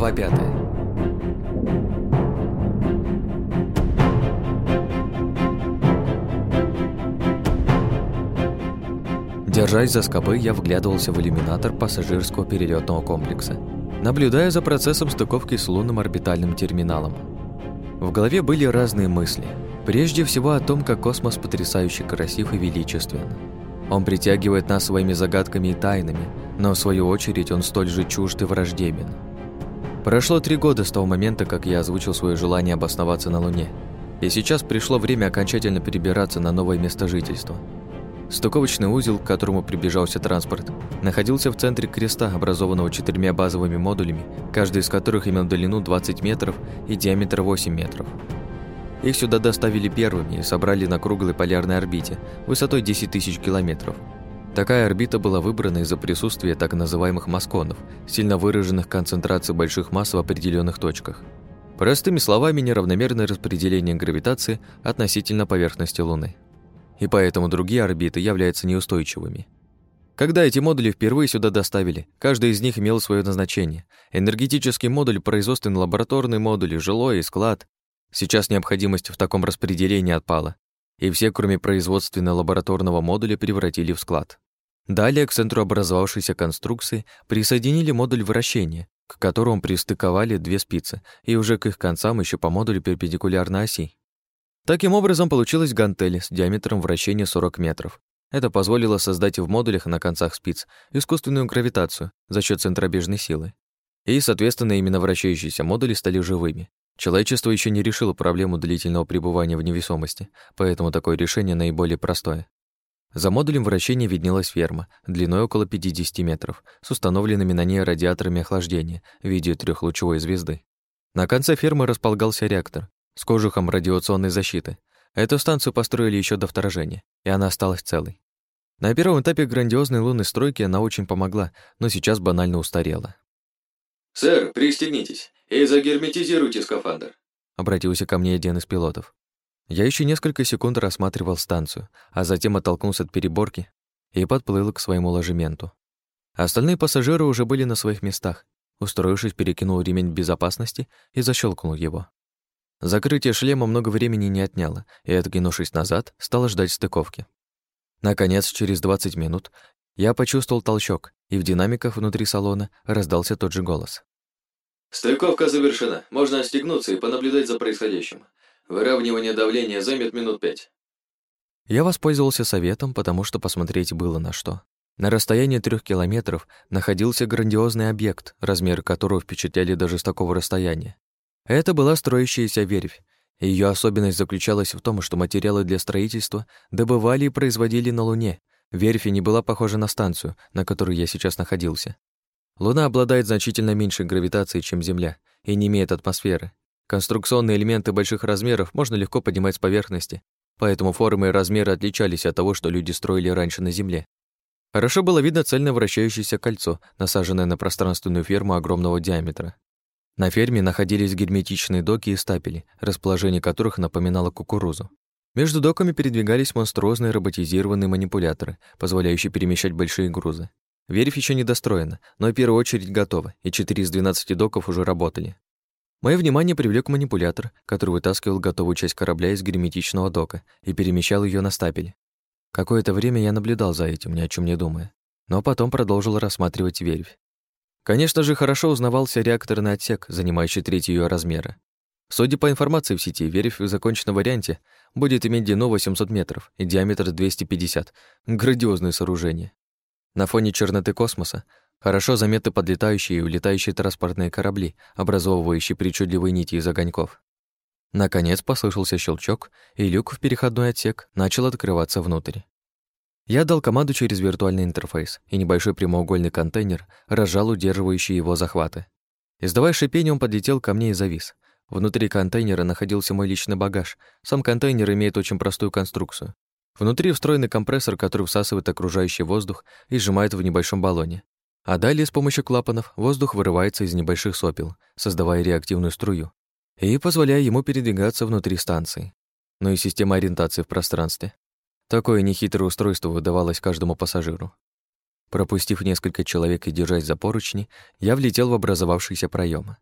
Глава пятая. Держась за скобы, я вглядывался в иллюминатор пассажирского перелетного комплекса, наблюдая за процессом стыковки с лунным орбитальным терминалом. В голове были разные мысли. Прежде всего о том, как космос потрясающе красив и величествен. Он притягивает нас своими загадками и тайнами, но в свою очередь он столь же чужд и враждебен. Прошло три года с того момента, как я озвучил свое желание обосноваться на Луне, и сейчас пришло время окончательно перебираться на новое место жительства – Стыковочный узел, к которому приближался транспорт, находился в центре креста, образованного четырьмя базовыми модулями, каждый из которых имел длину 20 метров и диаметр 8 метров. Их сюда доставили первыми и собрали на круглой полярной орбите высотой 10 тысяч километров. Такая орбита была выбрана из-за присутствия так называемых масконов, сильно выраженных концентраций больших масс в определенных точках. Простыми словами, неравномерное распределение гравитации относительно поверхности Луны и поэтому другие орбиты являются неустойчивыми. Когда эти модули впервые сюда доставили, каждый из них имел свое назначение. Энергетический модуль, производственный лабораторный модуль, жилой и склад. Сейчас необходимость в таком распределении отпала, и все, кроме производственно-лабораторного модуля, превратили в склад. Далее к центру образовавшейся конструкции присоединили модуль вращения, к которому пристыковали две спицы, и уже к их концам еще по модулю перпендикулярно оси. Таким образом, получилась гантель с диаметром вращения 40 метров. Это позволило создать в модулях на концах спиц искусственную гравитацию за счет центробежной силы. И, соответственно, именно вращающиеся модули стали живыми. Человечество еще не решило проблему длительного пребывания в невесомости, поэтому такое решение наиболее простое. За модулем вращения виднелась ферма, длиной около 50 метров, с установленными на ней радиаторами охлаждения в виде трехлучевой звезды. На конце фермы располагался реактор, с кожухом радиационной защиты. Эту станцию построили еще до вторжения, и она осталась целой. На первом этапе грандиозной лунной стройки она очень помогла, но сейчас банально устарела. «Сэр, пристегнитесь и загерметизируйте скафандр», обратился ко мне один из пилотов. Я еще несколько секунд рассматривал станцию, а затем оттолкнулся от переборки и подплыл к своему ложементу. Остальные пассажиры уже были на своих местах. Устроившись, перекинул ремень безопасности и защелкнул его. Закрытие шлема много времени не отняло, и, откинувшись назад, стала ждать стыковки. Наконец, через 20 минут я почувствовал толчок, и в динамиках внутри салона раздался тот же голос. «Стыковка завершена. Можно отстегнуться и понаблюдать за происходящим. Выравнивание давления займет минут пять». Я воспользовался советом, потому что посмотреть было на что. На расстоянии трех километров находился грандиозный объект, размеры которого впечатляли даже с такого расстояния. Это была строящаяся верфь. Ее особенность заключалась в том, что материалы для строительства добывали и производили на Луне. Верфь не была похожа на станцию, на которой я сейчас находился. Луна обладает значительно меньшей гравитацией, чем Земля, и не имеет атмосферы. Конструкционные элементы больших размеров можно легко поднимать с поверхности, поэтому формы и размеры отличались от того, что люди строили раньше на Земле. Хорошо было видно цельно вращающееся кольцо, насаженное на пространственную ферму огромного диаметра. На ферме находились герметичные доки и стапели, расположение которых напоминало кукурузу. Между доками передвигались монструозные роботизированные манипуляторы, позволяющие перемещать большие грузы. Верфь еще не достроена, но первую очередь готова, и 4 из 12 доков уже работали. Мое внимание привлек манипулятор, который вытаскивал готовую часть корабля из герметичного дока и перемещал ее на стапель. Какое-то время я наблюдал за этим, ни о чем не думая, но потом продолжил рассматривать верфь. Конечно же, хорошо узнавался реакторный отсек, занимающий треть ее размера. Судя по информации в сети, верфь в законченном варианте будет иметь длину 800 метров и диаметр 250. Грандиозное сооружение. На фоне черноты космоса хорошо заметны подлетающие и улетающие транспортные корабли, образовывающие причудливые нити из огоньков. Наконец послышался щелчок, и люк в переходной отсек начал открываться внутрь. Я дал команду через виртуальный интерфейс, и небольшой прямоугольный контейнер разжал удерживающие его захваты. Издавая шипение, он подлетел ко мне и завис. Внутри контейнера находился мой личный багаж. Сам контейнер имеет очень простую конструкцию. Внутри встроенный компрессор, который всасывает окружающий воздух и сжимает в небольшом баллоне. А далее с помощью клапанов воздух вырывается из небольших сопел, создавая реактивную струю, и позволяя ему передвигаться внутри станции. Ну и система ориентации в пространстве. Такое нехитрое устройство выдавалось каждому пассажиру. Пропустив несколько человек и держась за поручни, я влетел в образовавшийся проем.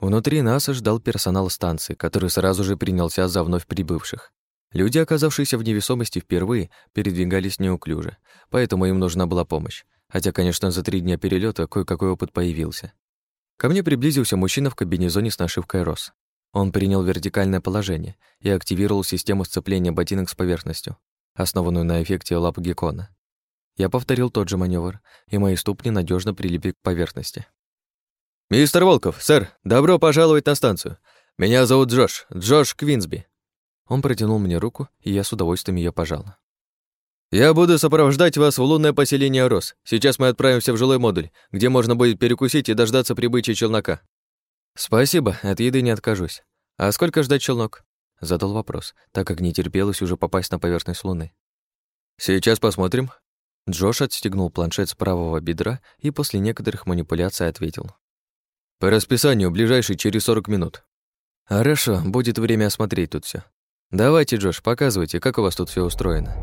Внутри нас ждал персонал станции, который сразу же принялся за вновь прибывших. Люди, оказавшиеся в невесомости впервые, передвигались неуклюже, поэтому им нужна была помощь. Хотя, конечно, за три дня перелета кое-какой опыт появился. Ко мне приблизился мужчина в кабинезоне с нашивкой «Рос». Он принял вертикальное положение и активировал систему сцепления ботинок с поверхностью, основанную на эффекте лап геккона. Я повторил тот же маневр, и мои ступни надежно прилипли к поверхности. «Мистер Волков, сэр, добро пожаловать на станцию. Меня зовут Джош, Джош Квинсби». Он протянул мне руку, и я с удовольствием ее пожал. «Я буду сопровождать вас в лунное поселение Рос. Сейчас мы отправимся в жилой модуль, где можно будет перекусить и дождаться прибытия челнока». «Спасибо, от еды не откажусь. А сколько ждать челнок?» Задал вопрос, так как не терпелось уже попасть на поверхность Луны. «Сейчас посмотрим». Джош отстегнул планшет с правого бедра и после некоторых манипуляций ответил. По расписанию, ближайший через 40 минут. Хорошо, будет время осмотреть тут все. Давайте, Джош, показывайте, как у вас тут все устроено.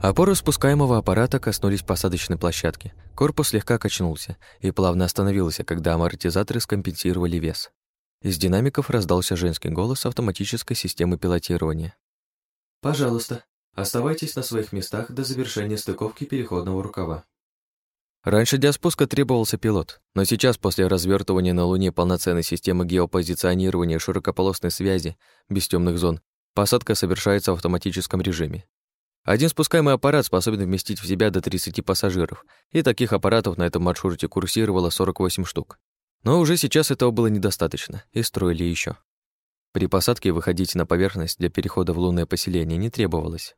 Опоры спускаемого аппарата коснулись посадочной площадки. Корпус слегка качнулся и плавно остановился, когда амортизаторы скомпенсировали вес. Из динамиков раздался женский голос автоматической системы пилотирования. «Пожалуйста, оставайтесь на своих местах до завершения стыковки переходного рукава». Раньше для спуска требовался пилот, но сейчас, после развертывания на Луне полноценной системы геопозиционирования широкополосной связи без темных зон, посадка совершается в автоматическом режиме. Один спускаемый аппарат способен вместить в себя до 30 пассажиров, и таких аппаратов на этом маршруте курсировало 48 штук. Но уже сейчас этого было недостаточно, и строили еще. При посадке выходить на поверхность для перехода в лунное поселение не требовалось.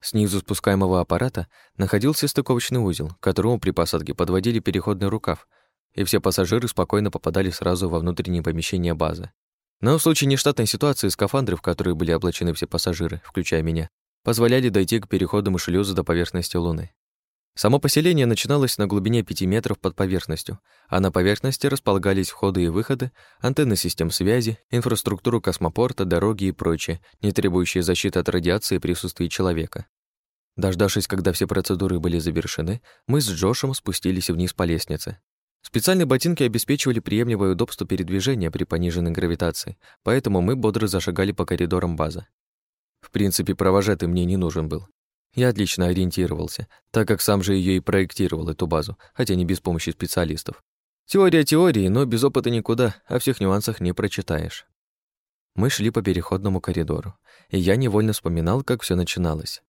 Снизу спускаемого аппарата находился стыковочный узел, к которому при посадке подводили переходный рукав, и все пассажиры спокойно попадали сразу во внутреннее помещение базы. Но в случае нештатной ситуации скафандры, в которые были облачены все пассажиры, включая меня, позволяли дойти к переходному шлюзу до поверхности Луны. Само поселение начиналось на глубине 5 метров под поверхностью, а на поверхности располагались входы и выходы, антенны систем связи, инфраструктуру космопорта, дороги и прочее, не требующие защиты от радиации присутствия человека. Дождавшись, когда все процедуры были завершены, мы с Джошем спустились вниз по лестнице. Специальные ботинки обеспечивали приемлемое удобство передвижения при пониженной гравитации, поэтому мы бодро зашагали по коридорам базы. В принципе, провожатый мне не нужен был. Я отлично ориентировался, так как сам же ее и проектировал, эту базу, хотя не без помощи специалистов. Теория теории, но без опыта никуда, о всех нюансах не прочитаешь. Мы шли по переходному коридору, и я невольно вспоминал, как все начиналось.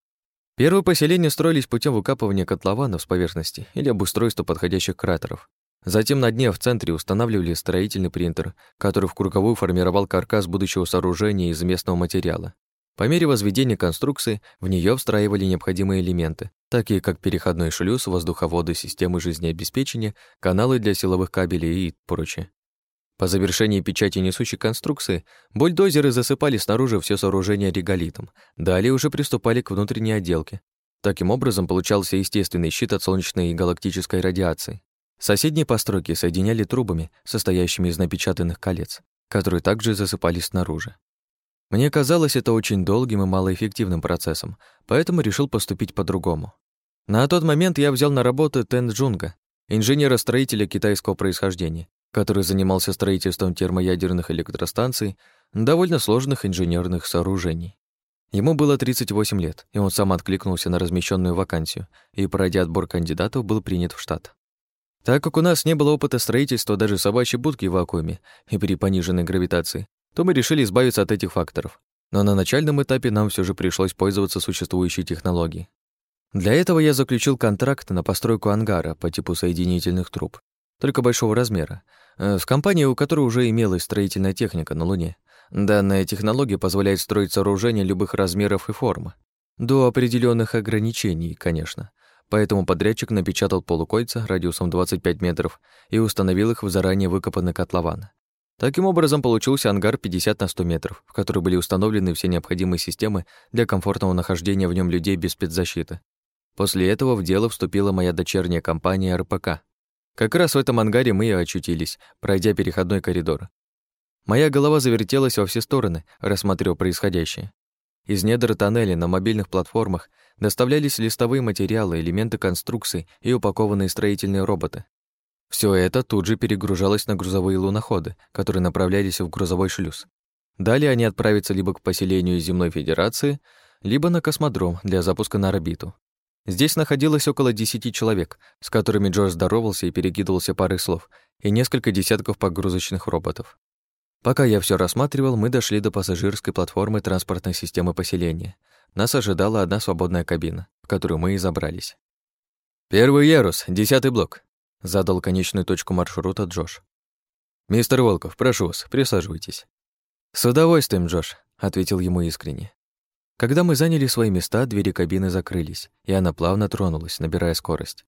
Первые поселения строились путем выкапывания котлованов с поверхности или обустройства подходящих кратеров. Затем на дне в центре устанавливали строительный принтер, который в круговую формировал каркас будущего сооружения из местного материала. По мере возведения конструкции в нее встраивали необходимые элементы, такие как переходной шлюз, воздуховоды, системы жизнеобеспечения, каналы для силовых кабелей и прочее. По завершении печати несущей конструкции бульдозеры засыпали снаружи все сооружение реголитом, далее уже приступали к внутренней отделке. Таким образом получался естественный щит от солнечной и галактической радиации. Соседние постройки соединяли трубами, состоящими из напечатанных колец, которые также засыпали снаружи. Мне казалось это очень долгим и малоэффективным процессом, поэтому решил поступить по-другому. На тот момент я взял на работу Тен Джунга, инженера-строителя китайского происхождения, который занимался строительством термоядерных электростанций, довольно сложных инженерных сооружений. Ему было 38 лет, и он сам откликнулся на размещенную вакансию и, пройдя отбор кандидатов, был принят в штат. Так как у нас не было опыта строительства даже собачьей будки в вакууме и при пониженной гравитации, то мы решили избавиться от этих факторов. Но на начальном этапе нам все же пришлось пользоваться существующей технологией. Для этого я заключил контракт на постройку ангара по типу соединительных труб, только большого размера, э, с компанией, у которой уже имелась строительная техника на Луне. Данная технология позволяет строить сооружения любых размеров и форм. До определенных ограничений, конечно. Поэтому подрядчик напечатал полукольца радиусом 25 метров и установил их в заранее выкопанный котлован. Таким образом, получился ангар 50 на 100 метров, в который были установлены все необходимые системы для комфортного нахождения в нем людей без спецзащиты. После этого в дело вступила моя дочерняя компания РПК. Как раз в этом ангаре мы и очутились, пройдя переходной коридор. Моя голова завертелась во все стороны, рассматривая происходящее. Из недр тоннеля на мобильных платформах доставлялись листовые материалы, элементы конструкций и упакованные строительные роботы. Все это тут же перегружалось на грузовые луноходы, которые направлялись в грузовой шлюз. Далее они отправятся либо к поселению Земной Федерации, либо на космодром для запуска на орбиту. Здесь находилось около десяти человек, с которыми Джордж здоровался и перекидывался парой слов, и несколько десятков погрузочных роботов. Пока я все рассматривал, мы дошли до пассажирской платформы транспортной системы поселения. Нас ожидала одна свободная кабина, в которую мы и забрались. «Первый ярус, десятый блок», — задал конечную точку маршрута Джош. «Мистер Волков, прошу вас, присаживайтесь». «С удовольствием, Джош», — ответил ему искренне. Когда мы заняли свои места, двери кабины закрылись, и она плавно тронулась, набирая скорость.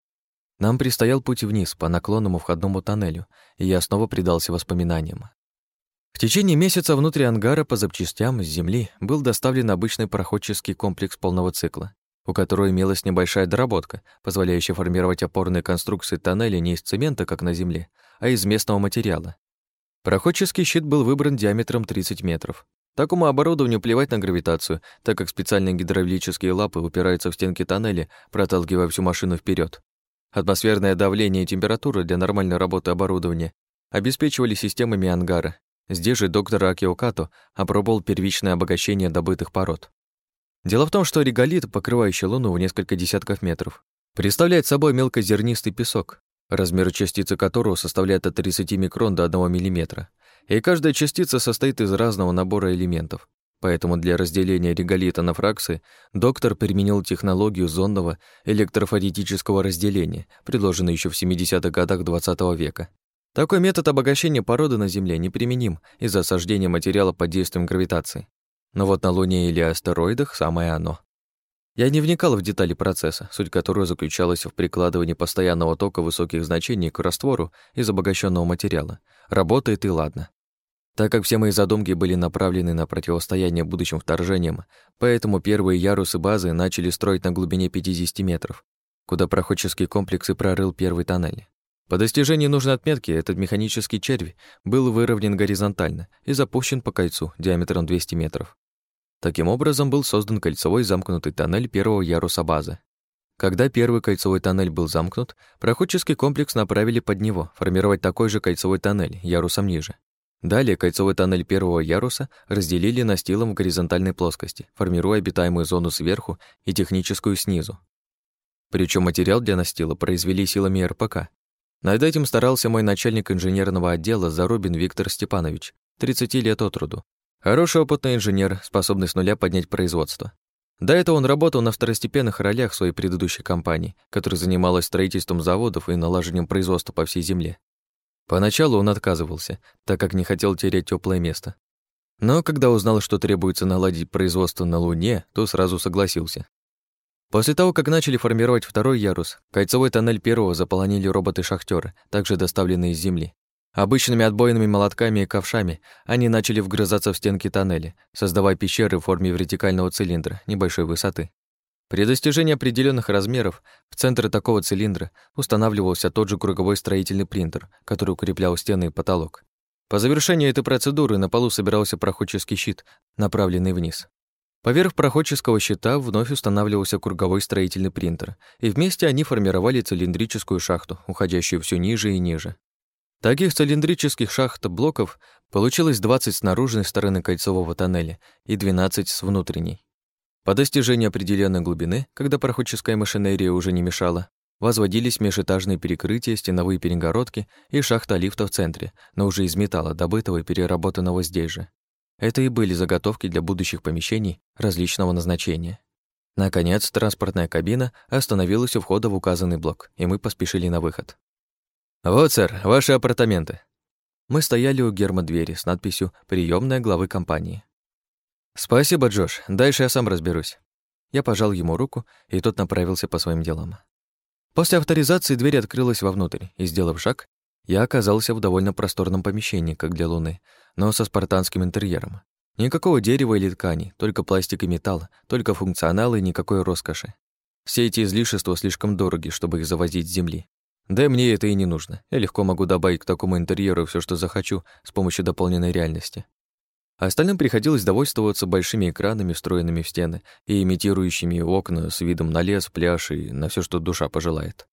Нам предстоял путь вниз, по наклонному входному тоннелю, и я снова предался воспоминаниям. В течение месяца внутри ангара по запчастям с земли был доставлен обычный проходческий комплекс полного цикла, у которого имелась небольшая доработка, позволяющая формировать опорные конструкции тоннеля не из цемента, как на земле, а из местного материала. Проходческий щит был выбран диаметром 30 метров. Такому оборудованию плевать на гравитацию, так как специальные гидравлические лапы упираются в стенки тоннеля, проталкивая всю машину вперед. Атмосферное давление и температура для нормальной работы оборудования обеспечивали системами ангара, Здесь же доктор Акиокато опробовал первичное обогащение добытых пород. Дело в том, что реголит, покрывающий Луну в несколько десятков метров, представляет собой мелкозернистый песок, размер частицы которого составляет от 30 микрон до 1 мм, и каждая частица состоит из разного набора элементов. Поэтому для разделения реголита на фракции доктор применил технологию зонного электрофоретического разделения, предложенную еще в 70-х годах XX -го века. Такой метод обогащения породы на Земле неприменим из-за осаждения материала под действием гравитации. Но вот на Луне или астероидах самое оно. Я не вникал в детали процесса, суть которого заключалась в прикладывании постоянного тока высоких значений к раствору из обогащенного материала. Работает и ладно. Так как все мои задумки были направлены на противостояние будущим вторжениям, поэтому первые ярусы базы начали строить на глубине 50 метров, куда проходческий комплекс и прорыл первый тоннель. По достижении нужной отметки этот механический червь был выровнен горизонтально и запущен по кольцу диаметром 200 метров. Таким образом был создан кольцевой замкнутый тоннель первого яруса базы. Когда первый кольцевой тоннель был замкнут, проходческий комплекс направили под него, формировать такой же кольцевой тоннель, ярусом ниже. Далее кольцевой тоннель первого яруса разделили настилом в горизонтальной плоскости, формируя обитаемую зону сверху и техническую снизу. Причем материал для настила произвели силами РПК, над этим старался мой начальник инженерного отдела Зарубин Виктор Степанович, 30 лет от роду. Хороший опытный инженер, способный с нуля поднять производство. До этого он работал на второстепенных ролях своей предыдущей компании, которая занималась строительством заводов и налаживанием производства по всей земле. Поначалу он отказывался, так как не хотел терять теплое место. Но когда узнал, что требуется наладить производство на Луне, то сразу согласился. После того, как начали формировать второй ярус, кольцевой тоннель первого заполонили роботы-шахтёры, также доставленные из Земли. Обычными отбойными молотками и ковшами они начали вгрызаться в стенки тоннеля, создавая пещеры в форме вертикального цилиндра небольшой высоты. При достижении определенных размеров в центре такого цилиндра устанавливался тот же круговой строительный принтер, который укреплял стены и потолок. По завершении этой процедуры на полу собирался проходческий щит, направленный вниз. Поверх проходческого щита вновь устанавливался круговой строительный принтер, и вместе они формировали цилиндрическую шахту, уходящую все ниже и ниже. Таких цилиндрических шахт-блоков получилось 20 с наружной стороны кольцевого тоннеля и 12 с внутренней. По достижении определенной глубины, когда проходческая машинерия уже не мешала, возводились межэтажные перекрытия, стеновые перегородки и шахта лифта в центре, но уже из металла, добытого и переработанного здесь же. Это и были заготовки для будущих помещений различного назначения. Наконец, транспортная кабина остановилась у входа в указанный блок, и мы поспешили на выход. «Вот, сэр, ваши апартаменты». Мы стояли у гермодвери с надписью «Приемная главы компании». «Спасибо, Джош, дальше я сам разберусь». Я пожал ему руку, и тот направился по своим делам. После авторизации дверь открылась вовнутрь, и, сделав шаг, я оказался в довольно просторном помещении, как для Луны, но со спартанским интерьером. Никакого дерева или ткани, только пластик и металл, только функционал и никакой роскоши. Все эти излишества слишком дороги, чтобы их завозить с земли. Да и мне это и не нужно. Я легко могу добавить к такому интерьеру все, что захочу, с помощью дополненной реальности. А остальным приходилось довольствоваться большими экранами, встроенными в стены, и имитирующими окна с видом на лес, пляж и на все, что душа пожелает.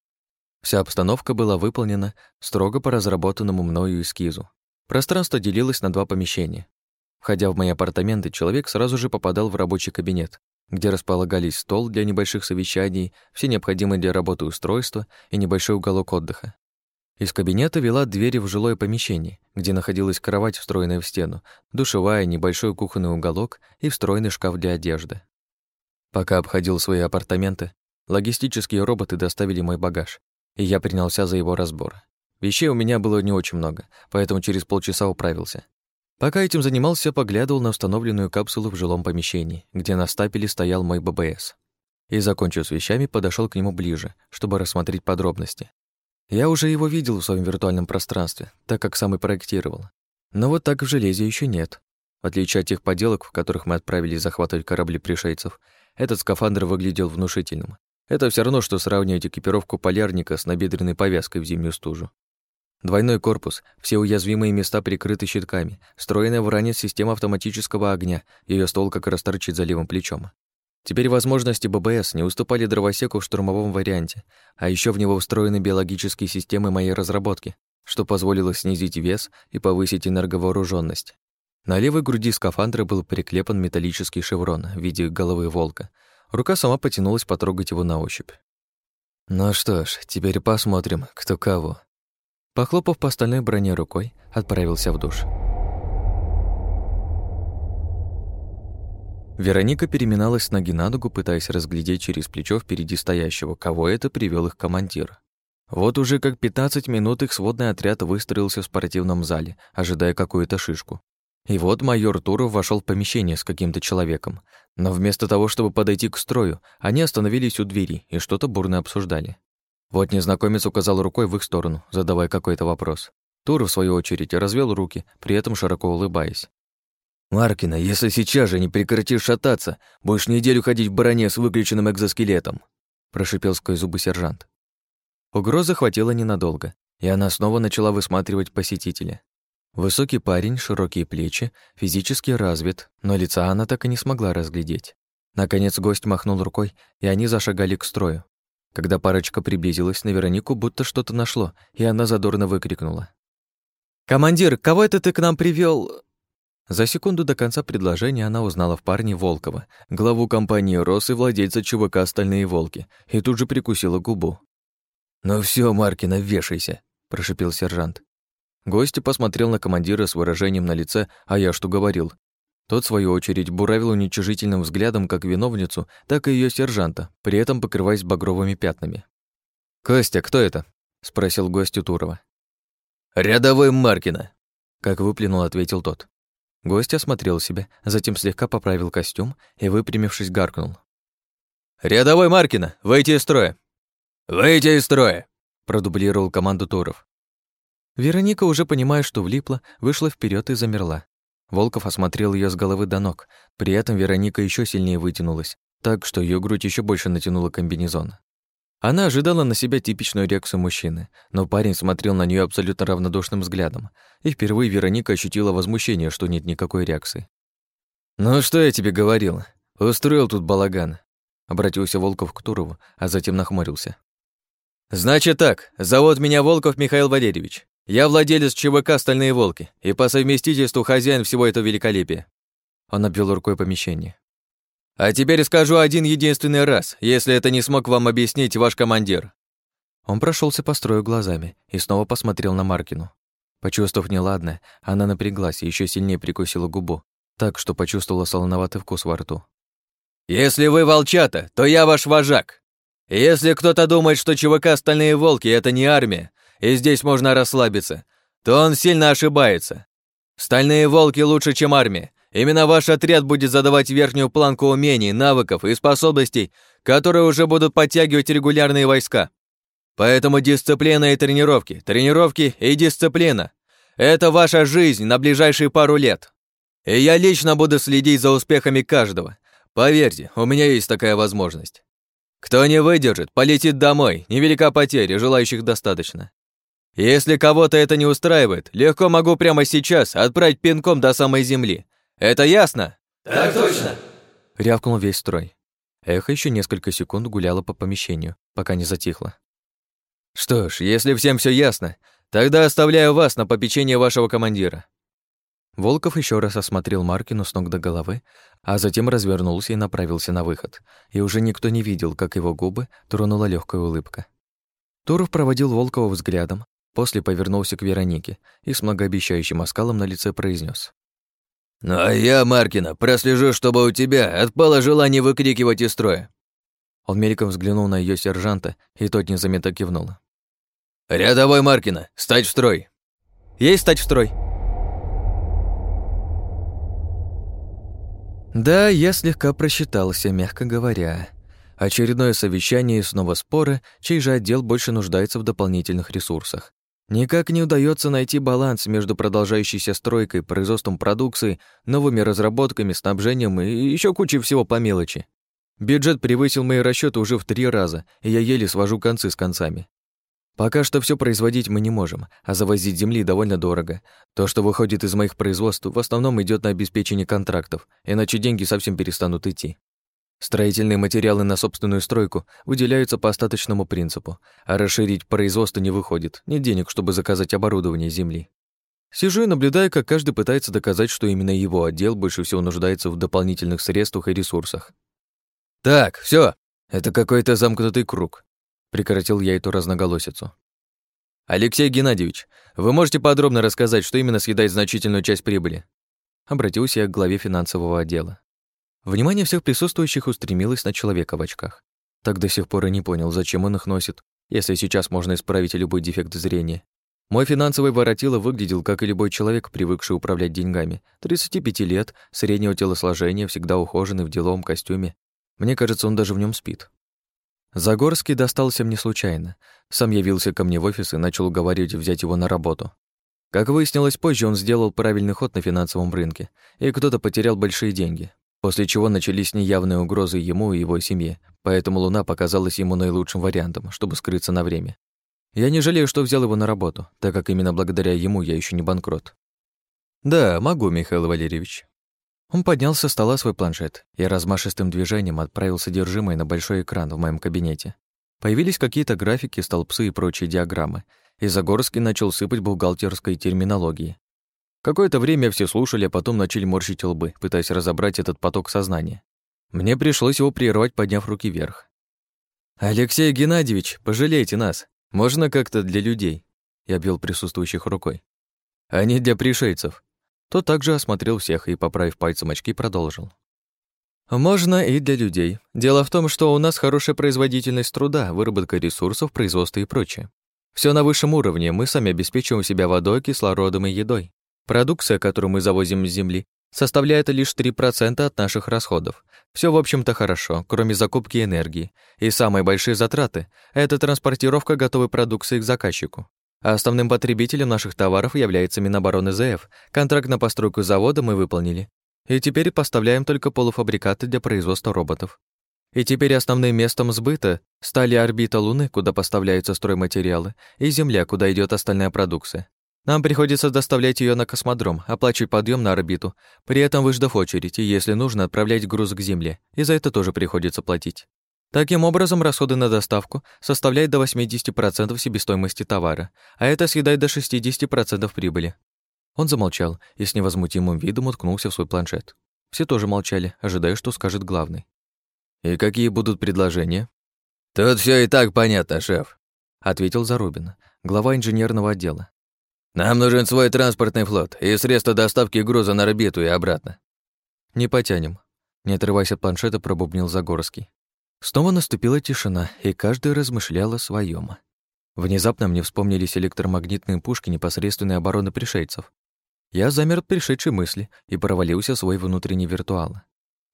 Вся обстановка была выполнена строго по разработанному мною эскизу. Пространство делилось на два помещения. Входя в мои апартаменты, человек сразу же попадал в рабочий кабинет, где располагались стол для небольших совещаний, все необходимые для работы устройства и небольшой уголок отдыха. Из кабинета вела дверь в жилое помещение, где находилась кровать, встроенная в стену, душевая, небольшой кухонный уголок и встроенный шкаф для одежды. Пока обходил свои апартаменты, логистические роботы доставили мой багаж, и я принялся за его разбор. Вещей у меня было не очень много, поэтому через полчаса управился. Пока этим занимался, поглядывал на установленную капсулу в жилом помещении, где на стапеле стоял мой ББС. И, закончив с вещами, подошел к нему ближе, чтобы рассмотреть подробности. Я уже его видел в своем виртуальном пространстве, так как сам и проектировал. Но вот так в железе еще нет. В отличие от тех поделок, в которых мы отправились захватывать корабли пришельцев, этот скафандр выглядел внушительным. Это все равно, что сравнивать экипировку полярника с набедренной повязкой в зимнюю стужу. Двойной корпус, все уязвимые места прикрыты щитками, встроенная в ранец система автоматического огня, ее ствол как раз торчит за левым плечом. Теперь возможности ББС не уступали дровосеку в штурмовом варианте, а еще в него встроены биологические системы моей разработки, что позволило снизить вес и повысить энерговооруженность. На левой груди скафандра был приклепан металлический шеврон в виде головы волка. Рука сама потянулась потрогать его на ощупь. Ну что ж, теперь посмотрим, кто кого. Похлопав по стальной броне рукой, отправился в душ. Вероника переминалась с ноги на ногу, пытаясь разглядеть через плечо впереди стоящего, кого это привел их командир. Вот уже как 15 минут их сводный отряд выстроился в спортивном зале, ожидая какую-то шишку. И вот майор Туров вошел в помещение с каким-то человеком. Но вместо того, чтобы подойти к строю, они остановились у двери и что-то бурно обсуждали. Вот незнакомец указал рукой в их сторону, задавая какой-то вопрос. Туров, в свою очередь, развел руки, при этом широко улыбаясь. «Маркина, если сейчас же не прекратишь шататься, будешь неделю ходить в броне с выключенным экзоскелетом», прошипел сквозь зубы сержант. Угроза хватила ненадолго, и она снова начала высматривать посетителя. Высокий парень, широкие плечи, физически развит, но лица она так и не смогла разглядеть. Наконец гость махнул рукой, и они зашагали к строю. Когда парочка приблизилась, на Веронику будто что-то нашло, и она задорно выкрикнула. «Командир, кого это ты к нам привел? За секунду до конца предложения она узнала в парне Волкова, главу компании «Рос» и владельца ЧВК «Стальные волки», и тут же прикусила губу. «Ну все, Маркина, вешайся», — прошипел сержант. Гость посмотрел на командира с выражением на лице, а я что говорил. Тот, в свою очередь, буравил уничижительным взглядом как виновницу, так и ее сержанта, при этом покрываясь багровыми пятнами. «Костя, кто это?» — спросил гость у Турова. «Рядовой Маркина», — как выплюнул, ответил тот. Гость осмотрел себя, затем слегка поправил костюм и, выпрямившись, гаркнул. «Рядовой Маркина, выйти из строя!» «Выйти из строя!» — продублировал команду Туров. Вероника, уже понимая, что влипла, вышла вперед и замерла. Волков осмотрел ее с головы до ног, при этом Вероника еще сильнее вытянулась, так что ее грудь еще больше натянула комбинезон. Она ожидала на себя типичную реакцию мужчины, но парень смотрел на нее абсолютно равнодушным взглядом, и впервые Вероника ощутила возмущение, что нет никакой реакции. «Ну что я тебе говорил? Устроил тут балаган», — обратился Волков к Турову, а затем нахмурился. «Значит так, зовут меня Волков Михаил Валерьевич. Я владелец ЧВК «Стальные волки» и по совместительству хозяин всего этого великолепия». Он обвел рукой помещение. А теперь скажу один единственный раз, если это не смог вам объяснить ваш командир. Он прошелся по строю глазами и снова посмотрел на Маркину. Почувствовав неладное, она напряглась и еще сильнее прикусила губу, так что почувствовала солоноватый вкус во рту. «Если вы волчата, то я ваш вожак. Если кто-то думает, что ЧВК «Стальные волки» — это не армия, и здесь можно расслабиться, то он сильно ошибается. Стальные волки лучше, чем армия, Именно ваш отряд будет задавать верхнюю планку умений, навыков и способностей, которые уже будут подтягивать регулярные войска. Поэтому дисциплина и тренировки, тренировки и дисциплина – это ваша жизнь на ближайшие пару лет. И я лично буду следить за успехами каждого. Поверьте, у меня есть такая возможность. Кто не выдержит, полетит домой, невелика потеря, желающих достаточно. Если кого-то это не устраивает, легко могу прямо сейчас отправить пинком до самой земли, это ясно?» «Так точно!» — рявкнул весь строй. Эхо еще несколько секунд гуляло по помещению, пока не затихло. Что ж, если всем все ясно, тогда оставляю вас на попечение вашего командира. Волков еще раз осмотрел Маркину с ног до головы, а затем развернулся и направился на выход. И уже никто не видел, как его губы тронула легкая улыбка. Туров проводил Волкова взглядом, после повернулся к Веронике и с многообещающим оскалом на лице произнес: «Ну а я, Маркина, прослежу, чтобы у тебя отпало желание выкрикивать из строя». Он мельком взглянул на ее сержанта, и тот незаметно кивнул. «Рядовой Маркина, стать в строй!» «Есть стать в строй!» Да, я слегка просчитался, мягко говоря. Очередное совещание и снова споры, чей же отдел больше нуждается в дополнительных ресурсах. Никак не удается найти баланс между продолжающейся стройкой, производством продукции, новыми разработками, снабжением и еще кучей всего по мелочи. Бюджет превысил мои расчеты уже в три раза, и я еле свожу концы с концами. Пока что все производить мы не можем, а завозить земли довольно дорого. То, что выходит из моих производств, в основном идет на обеспечение контрактов, иначе деньги совсем перестанут идти. Строительные материалы на собственную стройку выделяются по остаточному принципу, а расширить производство не выходит, нет денег, чтобы заказать оборудование земли. Сижу и наблюдаю, как каждый пытается доказать, что именно его отдел больше всего нуждается в дополнительных средствах и ресурсах. «Так, все, это какой-то замкнутый круг. Прекратил я эту разноголосицу. «Алексей Геннадьевич, вы можете подробно рассказать, что именно съедает значительную часть прибыли?» Обратился я к главе финансового отдела. Внимание всех присутствующих устремилось на человека в очках. Так до сих пор и не понял, зачем он их носит, если сейчас можно исправить любой дефект зрения. Мой финансовый воротило выглядел, как и любой человек, привыкший управлять деньгами. 35 лет, среднего телосложения, всегда ухоженный в деловом костюме. Мне кажется, он даже в нем спит. Загорский достался мне случайно. Сам явился ко мне в офис и начал уговаривать взять его на работу. Как выяснилось позже, он сделал правильный ход на финансовом рынке, и кто-то потерял большие деньги, после чего начались неявные угрозы ему и его семье, поэтому Луна показалась ему наилучшим вариантом, чтобы скрыться на время. Я не жалею, что взял его на работу, так как именно благодаря ему я еще не банкрот. Да, могу, Михаил Валерьевич. Он поднял со стола свой планшет и размашистым движением отправил содержимое на большой экран в моем кабинете. Появились какие-то графики, столбцы и прочие диаграммы, и Загорский начал сыпать бухгалтерской терминологии. Какое-то время все слушали, а потом начали морщить лбы, пытаясь разобрать этот поток сознания. Мне пришлось его прервать, подняв руки вверх. «Алексей Геннадьевич, пожалейте нас. Можно как-то для людей?» Я обвел присутствующих рукой. «А не для пришельцев. Тот также осмотрел всех и, поправив пальцем очки, продолжил. Можно и для людей. Дело в том, что у нас хорошая производительность труда, выработка ресурсов, производство и прочее. Все на высшем уровне, мы сами обеспечиваем себя водой, кислородом и едой. Продукция, которую мы завозим с Земли, составляет лишь 3% от наших расходов. Все, в общем-то, хорошо, кроме закупки энергии. И самые большие затраты – это транспортировка готовой продукции к заказчику. А основным потребителем наших товаров является Минобороны ЗФ. Контракт на постройку завода мы выполнили. И теперь поставляем только полуфабрикаты для производства роботов. И теперь основным местом сбыта стали орбита Луны, куда поставляются стройматериалы, и Земля, куда идет остальная продукция. Нам приходится доставлять ее на космодром, оплачивать подъем на орбиту, при этом выждав очередь, и если нужно, отправлять груз к Земле, и за это тоже приходится платить. Таким образом, расходы на доставку составляют до 80% себестоимости товара, а это съедает до 60% прибыли. Он замолчал и с невозмутимым видом уткнулся в свой планшет. Все тоже молчали, ожидая, что скажет главный. «И какие будут предложения?» «Тут все и так понятно, шеф», — ответил Зарубин, глава инженерного отдела. «Нам нужен свой транспортный флот и средства доставки груза на орбиту и обратно». «Не потянем», — не отрываясь от планшета, пробубнил Загорский. Снова наступила тишина, и каждый размышлял о своем. Внезапно мне вспомнились электромагнитные пушки непосредственной обороны пришельцев. Я замер от пришедшей мысли и провалился в свой внутренний виртуал.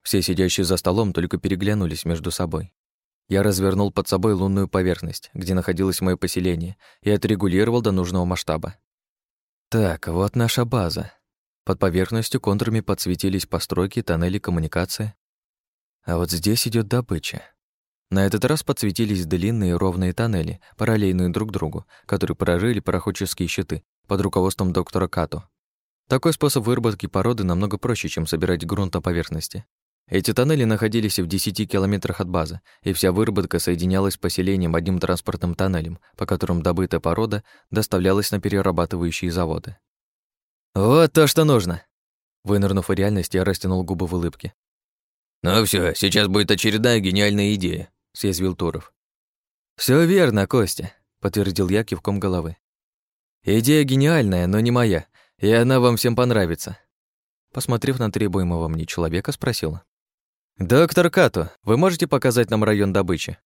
Все сидящие за столом только переглянулись между собой. Я развернул под собой лунную поверхность, где находилось мое поселение, и отрегулировал до нужного масштаба. Так, вот наша база. Под поверхностью контурами подсветились постройки, тоннели, коммуникации. А вот здесь идет добыча. На этот раз подсветились длинные ровные тоннели, параллельные друг другу, которые прорыли пароходческие щиты под руководством доктора Като. Такой способ выработки породы намного проще, чем собирать грунт на поверхности. Эти тоннели находились в 10 километрах от базы, и вся выработка соединялась с поселением одним транспортным тоннелем, по которым добытая порода доставлялась на перерабатывающие заводы. «Вот то, что нужно!» Вынырнув в реальность, я растянул губы в улыбке. «Ну все, сейчас будет очередная гениальная идея», — съязвил Туров. Все верно, Костя», — подтвердил я кивком головы. «Идея гениальная, но не моя, и она вам всем понравится». Посмотрев на требуемого мне человека, спросила. «Доктор Като, вы можете показать нам район добычи?»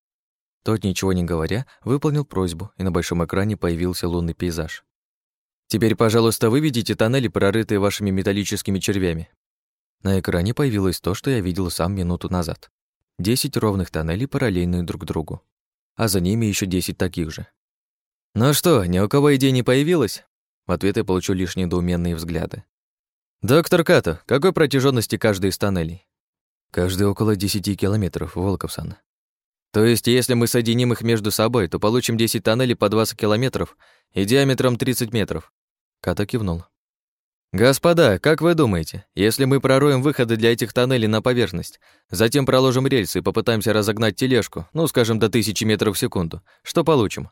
Тот, ничего не говоря, выполнил просьбу, и на большом экране появился лунный пейзаж. «Теперь, пожалуйста, выведите тоннели, прорытые вашими металлическими червями». На экране появилось то, что я видел сам минуту назад. Десять ровных тоннелей, параллельные друг другу. А за ними еще десять таких же. «Ну что, ни у кого идей не появилось?» В ответ я получу лишь недоуменные взгляды. «Доктор Като, какой протяженности каждый из тоннелей?» Каждый около 10 километров, Волковсан. То есть, если мы соединим их между собой, то получим 10 тоннелей по 20 километров и диаметром 30 метров. Ката кивнул. «Господа, как вы думаете, если мы пророем выходы для этих тоннелей на поверхность, затем проложим рельсы и попытаемся разогнать тележку, ну, скажем, до тысячи метров в секунду, что получим?»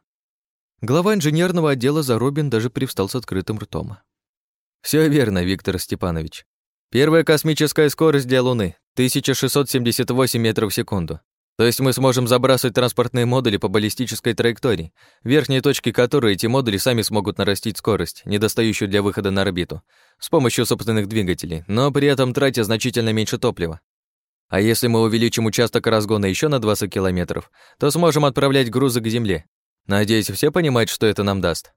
Глава инженерного отдела Зарубин даже привстал с открытым ртом. Все верно, Виктор Степанович. Первая космическая скорость для Луны 1678 метров в секунду. То есть мы сможем забрасывать транспортные модули по баллистической траектории, верхние точки которой эти модули сами смогут нарастить скорость, недостающую для выхода на орбиту, с помощью собственных двигателей, но при этом тратя значительно меньше топлива. А если мы увеличим участок разгона еще на 20 километров, то сможем отправлять грузы к Земле. Надеюсь, все понимают, что это нам даст.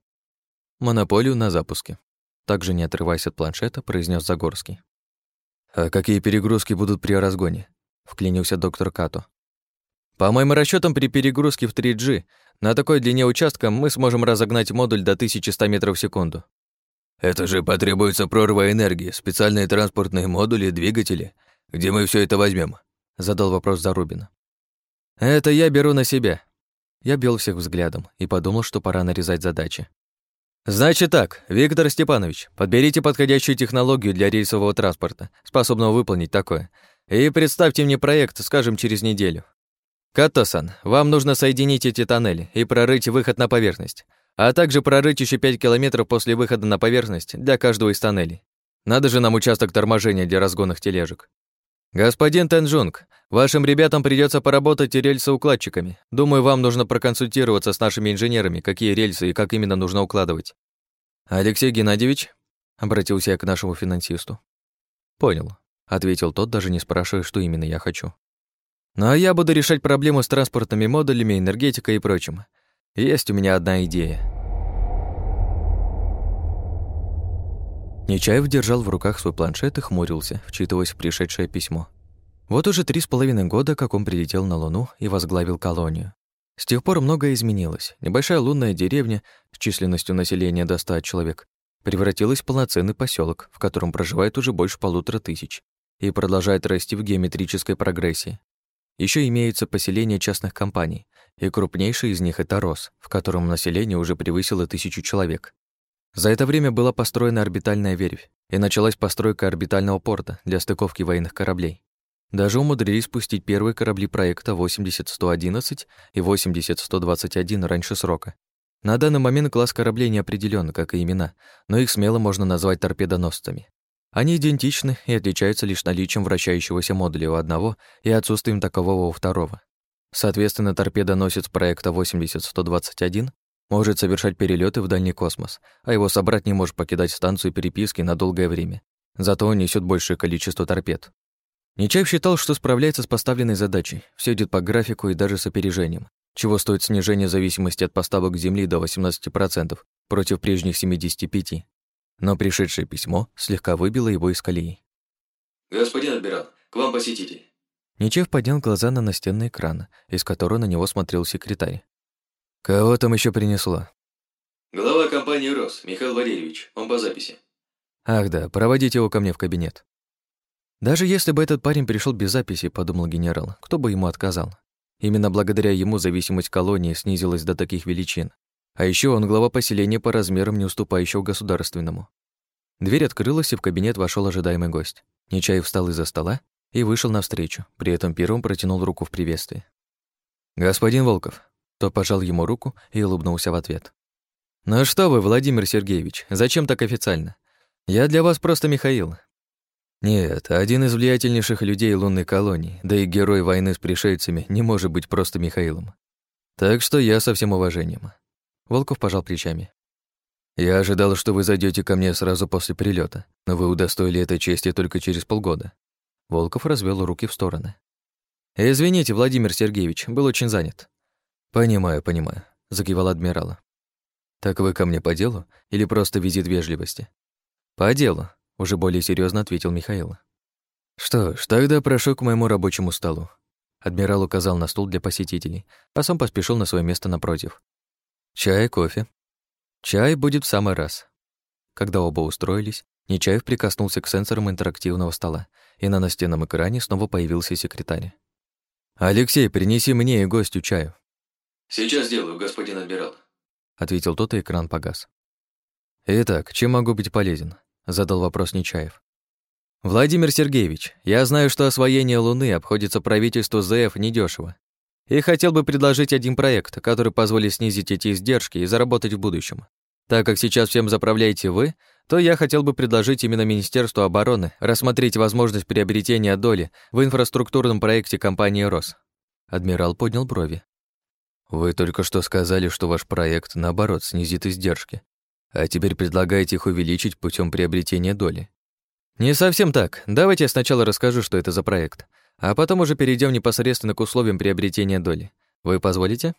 Монополию на запуске. Также не отрываясь от планшета, произнес Загорский. «А какие перегрузки будут при разгоне?» — вклинился доктор Като. «По моим расчетам, при перегрузке в 3G на такой длине участка мы сможем разогнать модуль до 1100 метров в секунду». «Это же потребуется прорва энергии, специальные транспортные модули, двигатели. Где мы все это возьмем? задал вопрос Зарубин. «Это я беру на себя». Я бил всех взглядом и подумал, что пора нарезать задачи. Значит так, Виктор Степанович, подберите подходящую технологию для рейсового транспорта, способного выполнить такое, и представьте мне проект, скажем, через неделю. Катосан, вам нужно соединить эти тоннели и прорыть выход на поверхность, а также прорыть еще 5 километров после выхода на поверхность для каждого из тоннелей. Надо же нам участок торможения для разгонных тележек. Господин Тенжунг, вашим ребятам придется поработать рельсоукладчиками. Думаю, вам нужно проконсультироваться с нашими инженерами, какие рельсы и как именно нужно укладывать. Алексей Геннадьевич, обратился я к нашему финансисту. Понял, ответил тот, даже не спрашивая, что именно я хочу. Ну а я буду решать проблему с транспортными модулями, энергетикой и прочим. Есть у меня одна идея. Нечаев держал в руках свой планшет и хмурился, вчитываясь в пришедшее письмо. Вот уже три с половиной года, как он прилетел на Луну и возглавил колонию. С тех пор многое изменилось. Небольшая лунная деревня с численностью населения до ста человек превратилась в полноценный поселок, в котором проживает уже больше полутора тысяч и продолжает расти в геометрической прогрессии. Еще имеются поселения частных компаний, и крупнейший из них — это Рос, в котором население уже превысило тысячу человек. За это время была построена орбитальная верфь, и началась постройка орбитального порта для стыковки военных кораблей. Даже умудрились спустить первые корабли проекта 80-111 и 80-121 раньше срока. На данный момент класс кораблей не определен, как и имена, но их смело можно назвать торпедоносцами. Они идентичны и отличаются лишь наличием вращающегося модуля у одного и отсутствием такового у второго. Соответственно, торпедоносец проекта 80-121 может совершать перелеты в дальний космос, а его собрат не может покидать станцию переписки на долгое время. Зато он несет большее количество торпед. Нечаев считал, что справляется с поставленной задачей, все идет по графику и даже с опережением, чего стоит снижение зависимости от поставок Земли до 18% против прежних 75%. Но пришедшее письмо слегка выбило его из колеи. «Господин адмирал, к вам посетитель». Нечаев поднял глаза на настенный экран, из которого на него смотрел секретарь. Кого там еще принесло? Глава компании «Рос», Михаил Валерьевич, он по записи. Ах да, проводите его ко мне в кабинет. Даже если бы этот парень пришел без записи, подумал генерал, кто бы ему отказал? Именно благодаря ему зависимость колонии снизилась до таких величин. А еще он глава поселения по размерам, не уступающего государственному. Дверь открылась, и в кабинет вошел ожидаемый гость. Нечаев встал из-за стола и вышел навстречу, при этом первым протянул руку в приветствии. «Господин Волков», то пожал ему руку и улыбнулся в ответ. «Ну что вы, Владимир Сергеевич, зачем так официально? Я для вас просто Михаил». Нет, один из влиятельнейших людей лунной колонии, да и герой войны с пришельцами не может быть просто Михаилом. Так что я со всем уважением. Волков пожал плечами. Я ожидал, что вы зайдете ко мне сразу после прилета, но вы удостоили этой чести только через полгода. Волков развел руки в стороны. Извините, Владимир Сергеевич, был очень занят. Понимаю, понимаю, закивал адмирал. Так вы ко мне по делу или просто визит вежливости? По делу, уже более серьезно ответил Михаил. Что ж, тогда прошу к моему рабочему столу. Адмирал указал на стул для посетителей, а сам поспешил на свое место напротив. «Чай, кофе?» «Чай будет в самый раз». Когда оба устроились, Нечаев прикоснулся к сенсорам интерактивного стола, и на настенном экране снова появился секретарь. «Алексей, принеси мне и гостю чаю». «Сейчас делаю, господин адмирал», — ответил тот, и экран погас. «Итак, чем могу быть полезен?» — задал вопрос Нечаев. «Владимир Сергеевич, я знаю, что освоение Луны обходится правительству ЗФ недешево. И хотел бы предложить один проект, который позволит снизить эти издержки и заработать в будущем. Так как сейчас всем заправляете вы, то я хотел бы предложить именно Министерству обороны рассмотреть возможность приобретения доли в инфраструктурном проекте компании «Рос». Адмирал поднял брови. «Вы только что сказали, что ваш проект, наоборот, снизит издержки, а теперь предлагаете их увеличить путем приобретения доли. «Не совсем так. Давайте я сначала расскажу, что это за проект, а потом уже перейдем непосредственно к условиям приобретения доли. Вы позволите?»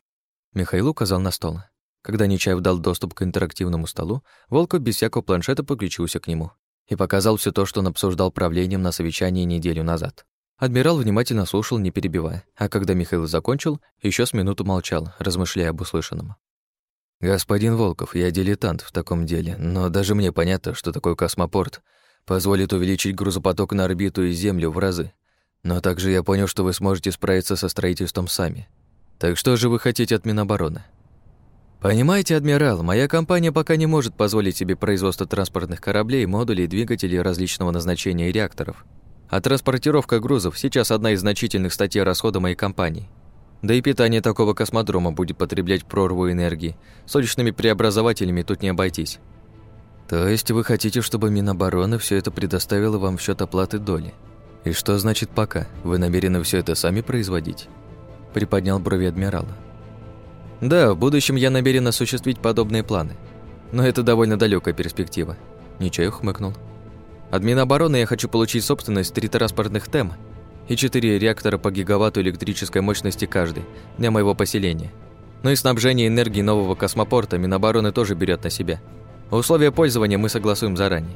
Михаил указал на стол. Когда Нечаев дал доступ к интерактивному столу, Волков без всякого планшета подключился к нему и показал все то, что он обсуждал правлением на совещании неделю назад. Адмирал внимательно слушал, не перебивая, а когда Михаил закончил, еще с минуту молчал, размышляя об услышанном. «Господин Волков, я дилетант в таком деле, но даже мне понятно, что такое космопорт — позволит увеличить грузопоток на орбиту и Землю в разы. Но также я понял, что вы сможете справиться со строительством сами. Так что же вы хотите от Минобороны? Понимаете, адмирал, моя компания пока не может позволить себе производство транспортных кораблей, модулей, двигателей различного назначения и реакторов. А транспортировка грузов сейчас одна из значительных статей расхода моей компании. Да и питание такого космодрома будет потреблять прорву энергии. Солнечными преобразователями тут не обойтись. То есть вы хотите, чтобы Минобороны все это предоставило вам в счет оплаты доли? И что значит пока? Вы намерены все это сами производить? Приподнял брови адмирала. Да, в будущем я намерен осуществить подобные планы. Но это довольно далекая перспектива. Нечаев хмыкнул. От Минобороны я хочу получить собственность три транспортных ТЭМ и четыре реактора по гигаватту электрической мощности каждый для моего поселения. Но и снабжение энергии нового космопорта Минобороны тоже берет на себя – Условия пользования мы согласуем заранее.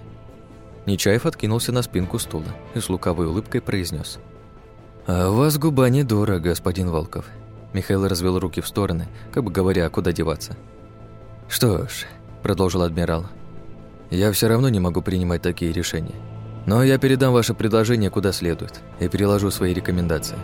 Нечаев откинулся на спинку стула и с лукавой улыбкой произнес: «А у вас губа не дура, господин Волков». Михаил развел руки в стороны, как бы говоря, куда деваться. «Что ж», — продолжил адмирал, — «я все равно не могу принимать такие решения. Но я передам ваше предложение куда следует и переложу свои рекомендации».